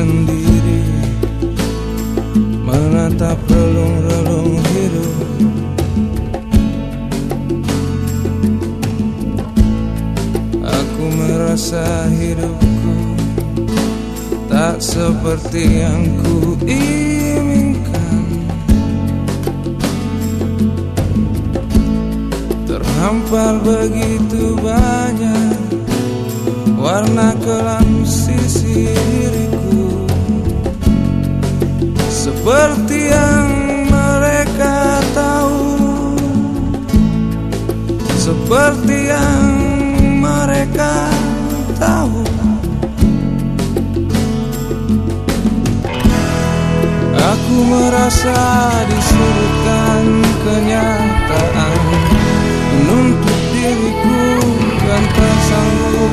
sendiri Menatap relung-relung hidup. Aku merasa hidupku Tak seperti yang ku inginkan. Terhampar begitu banyak Warna kelam sisi mereka tahu. Aku merasa disudutkan kenyataan. Menuntut diriku dan tak sanggup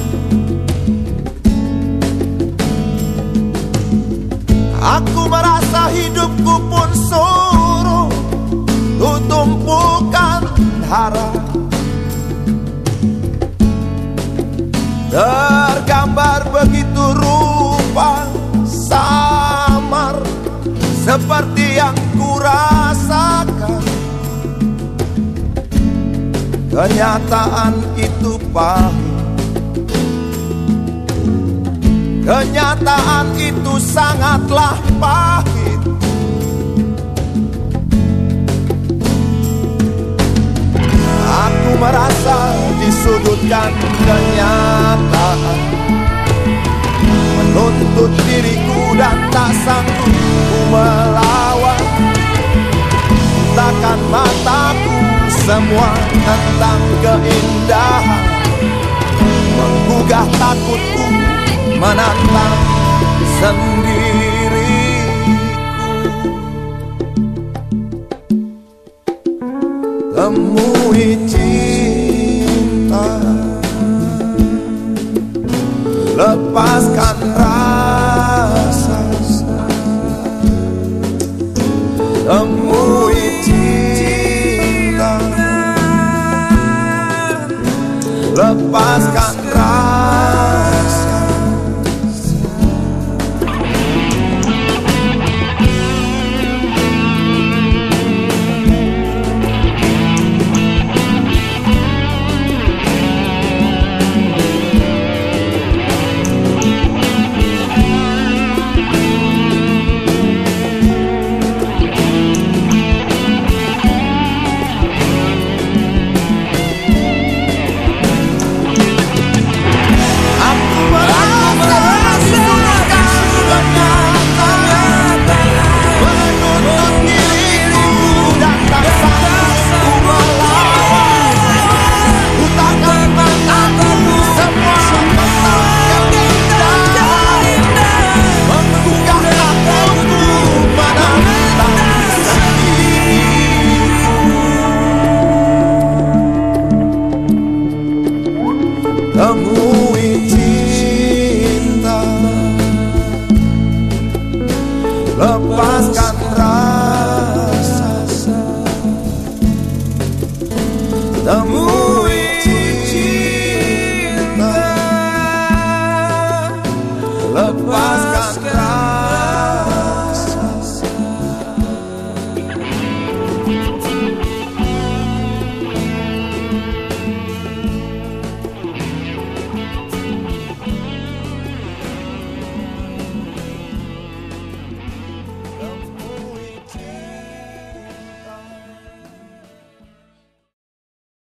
Aku merasa hidupku pun suruh tumpukan harap Tergambar begitu rupa samar Seperti yang kurasakan. Kenyataan itu pahit Kenyataan itu sangatlah pahit. Aku merasa disudutkan kenyataan. Menuntut diriku dan tak sanggup ku melawan. Takkan mataku semua tentang keindahan. Menggugah takutku menantang sendiriku Temui cinta. Lepaskan rasa. Temui cinta. Lepaskan